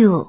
you